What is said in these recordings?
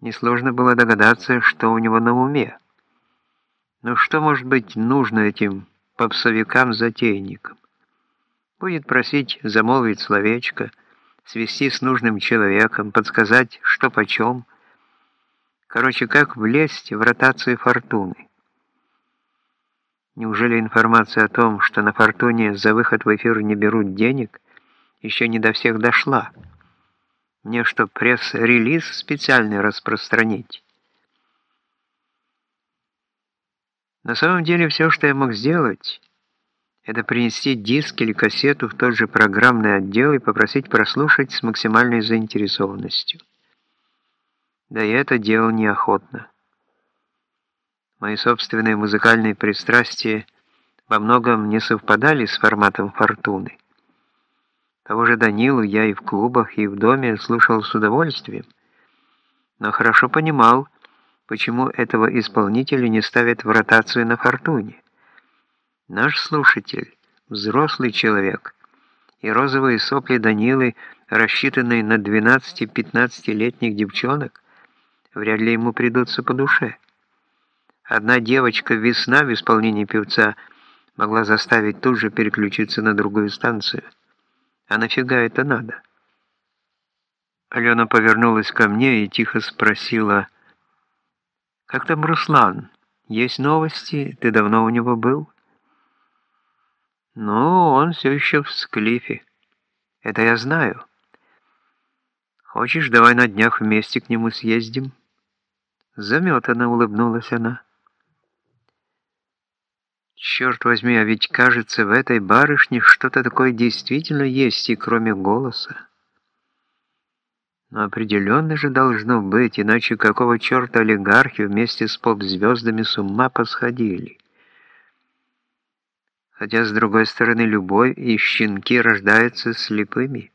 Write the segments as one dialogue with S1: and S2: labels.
S1: Несложно было догадаться, что у него на уме. Но что может быть нужно этим попсовикам-затейникам? Будет просить замолвить словечко, свести с нужным человеком, подсказать, что почем. Короче, как влезть в ротацию фортуны. Неужели информация о том, что на фортуне за выход в эфир не берут денег, еще не до всех дошла? Мне что, пресс-релиз специальный распространить? На самом деле все, что я мог сделать, это принести диск или кассету в тот же программный отдел и попросить прослушать с максимальной заинтересованностью. Да и это делал неохотно. Мои собственные музыкальные пристрастия во многом не совпадали с форматом «Фортуны». Того же Данилу я и в клубах, и в доме слушал с удовольствием, но хорошо понимал, почему этого исполнителя не ставят в ротацию на «Фортуне». Наш слушатель – взрослый человек, и розовые сопли Данилы, рассчитанные на 12-15-летних девчонок, вряд ли ему придутся по душе. Одна девочка «Весна» в исполнении певца могла заставить тут же переключиться на другую станцию – а нафига это надо? Алена повернулась ко мне и тихо спросила, «Как там Руслан? Есть новости? Ты давно у него был?» «Ну, он все еще в склифе. Это я знаю. Хочешь, давай на днях вместе к нему съездим?» Заметана улыбнулась она. Черт возьми, а ведь кажется, в этой барышне что-то такое действительно есть, и кроме голоса. Но определенно же должно быть, иначе какого черта олигархи вместе с поп-звездами с ума посходили. Хотя, с другой стороны, любовь и щенки рождаются слепыми.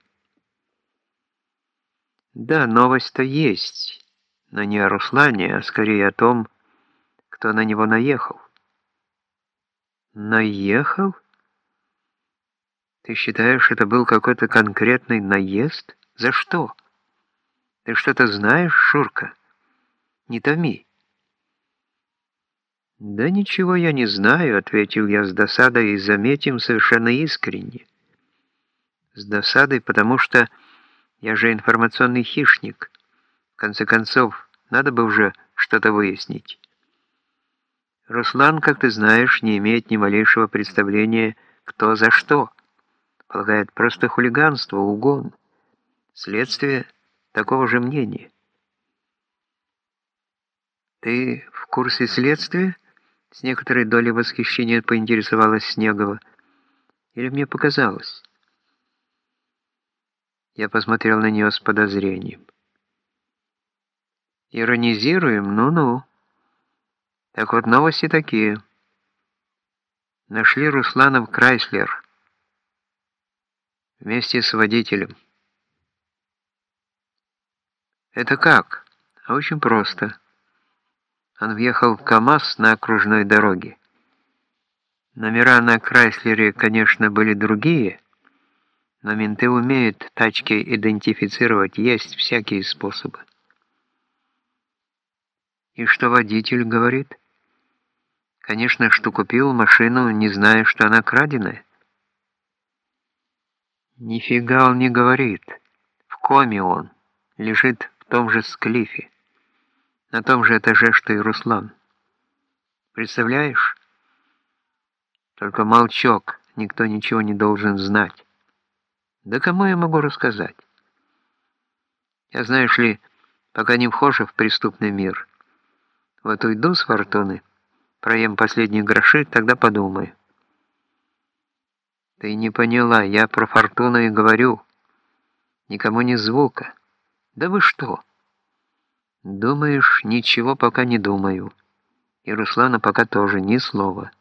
S1: Да, новость-то есть, но не о Руслане, а скорее о том, кто на него наехал. Наехал? Ты считаешь, это был какой-то конкретный наезд? За что? Ты что-то знаешь, Шурка? Не томи. «Да ничего я не знаю», — ответил я с досадой и заметим совершенно искренне. С досадой, потому что я же информационный хищник. В конце концов, надо бы уже что-то выяснить. Руслан, как ты знаешь, не имеет ни малейшего представления, кто за что. Полагает просто хулиганство, угон. Следствие такого же мнения. «Ты в курсе следствия?» С некоторой долей восхищения поинтересовалась Снегова. «Или мне показалось?» Я посмотрел на нее с подозрением. «Иронизируем? Ну-ну». Так вот, новости такие. Нашли Русланов Крайслер вместе с водителем. Это как? Очень просто. Он въехал в КАМАЗ на окружной дороге. Номера на Крайслере, конечно, были другие, но менты умеют тачки идентифицировать, есть всякие способы. И что водитель говорит? Конечно, что купил машину, не зная, что она краденая. Нифига он не говорит. В коме он. Лежит в том же склифе. На том же этаже, что и Руслан. Представляешь? Только молчок. Никто ничего не должен знать. Да кому я могу рассказать? Я, знаешь ли, пока не вхожу в преступный мир. Вот уйду с фортуны, проем последние гроши, тогда подумай. Ты не поняла, я про фортуну и говорю. Никому ни звука. Да вы что? Думаешь, ничего пока не думаю. И Руслана пока тоже ни слова.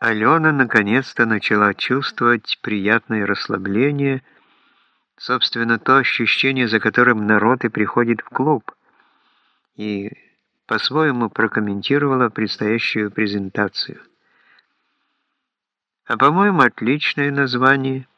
S1: Алена наконец-то начала чувствовать приятное расслабление, Собственно, то ощущение, за которым народ и приходит в клуб. И по-своему прокомментировала предстоящую презентацию. А по-моему, отличное название –